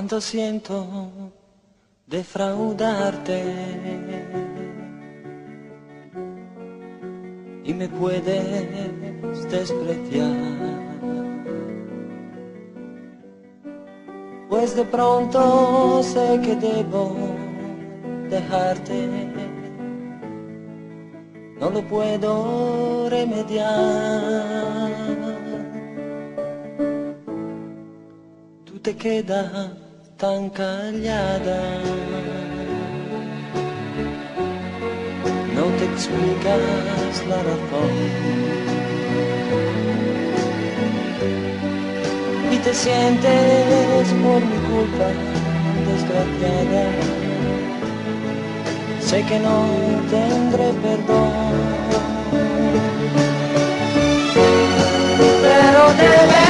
cuánto siento defraudarte y me puedes despreciar. Pues de pronto sé que debo dejarte, no lo puedo remediar. Tú te quedas tan callada. No te explicas la razón. Y te sientes por mi culpa desgraciada. Sé que no tendré perdón. Pero debes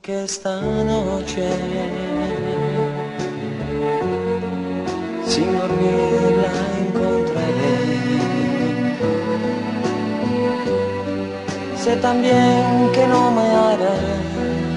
que esta noche, sin dormir la encontraré. Sé también que no me hará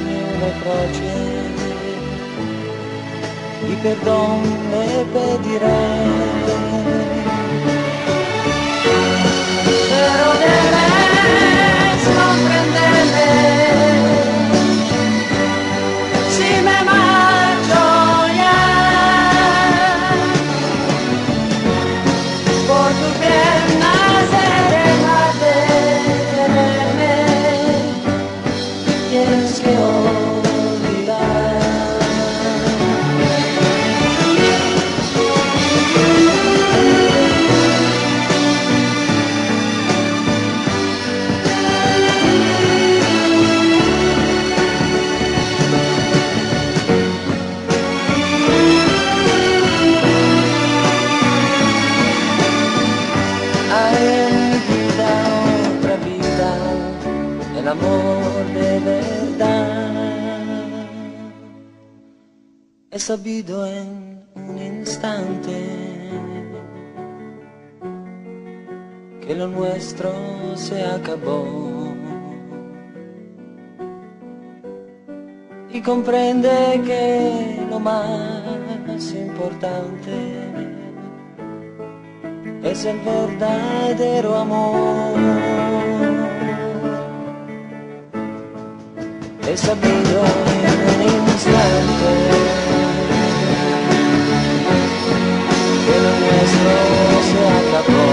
un reproche y perdón le pediré. Sabido en un instante que lo nuestro se acabó. Y comprende que lo más importante es el verdadero amor. He sabido en un instante que lo nuestro se acabó.